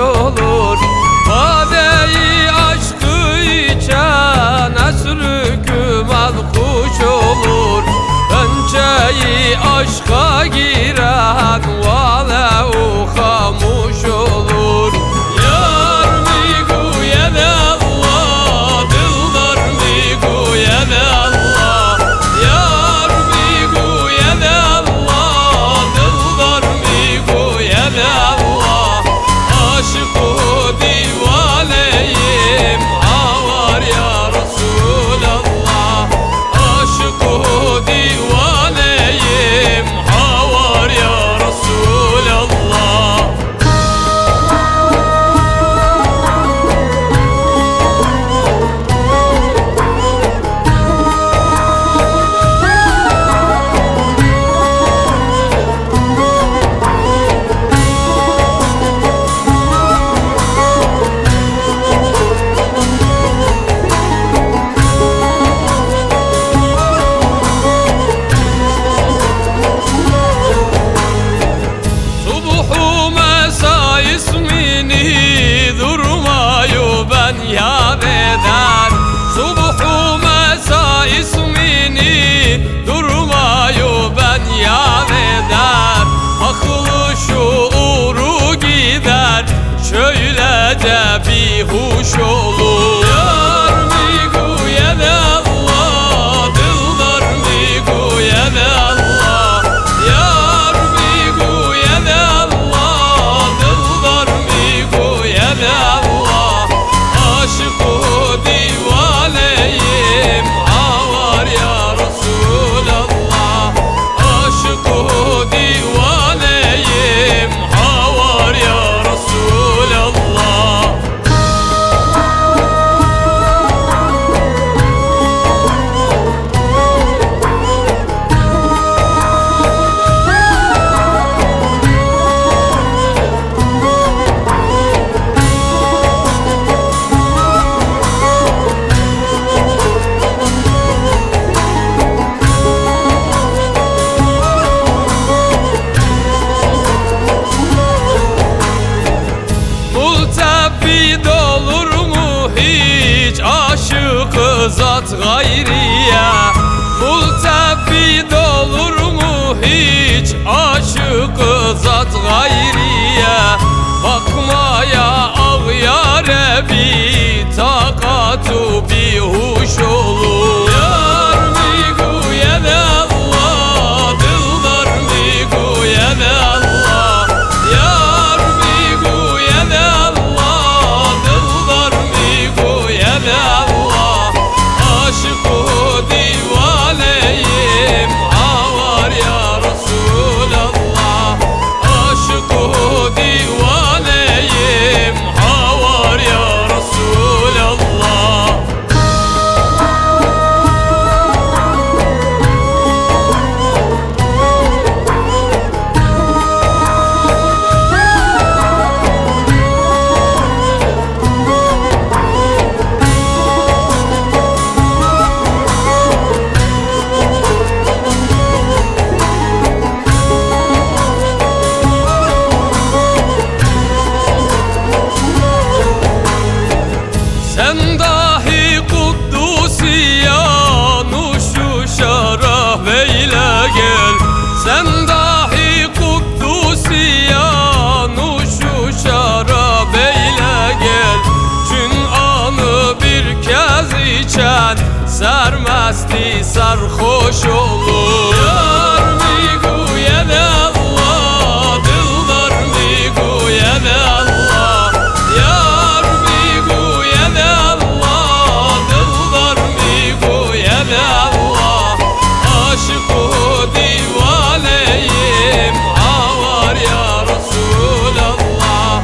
olur. Madeyi aşkı içen esrü kümen kuş olur. Önceyi aşka gir beni durmayu ben ya beden Subhu mesa ismini durmayu ben ya beden Aklı şuuru gider şöylece bir huş olur. hayat gayriye Bak سرمستی سرخوش olur Yar میگوید الله دلدار میگوید الله Yar میگوید الله دلدار میگوید الله عاشق و دیوانیم آوار یا رسول الله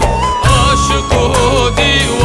عاشق و دیوانیم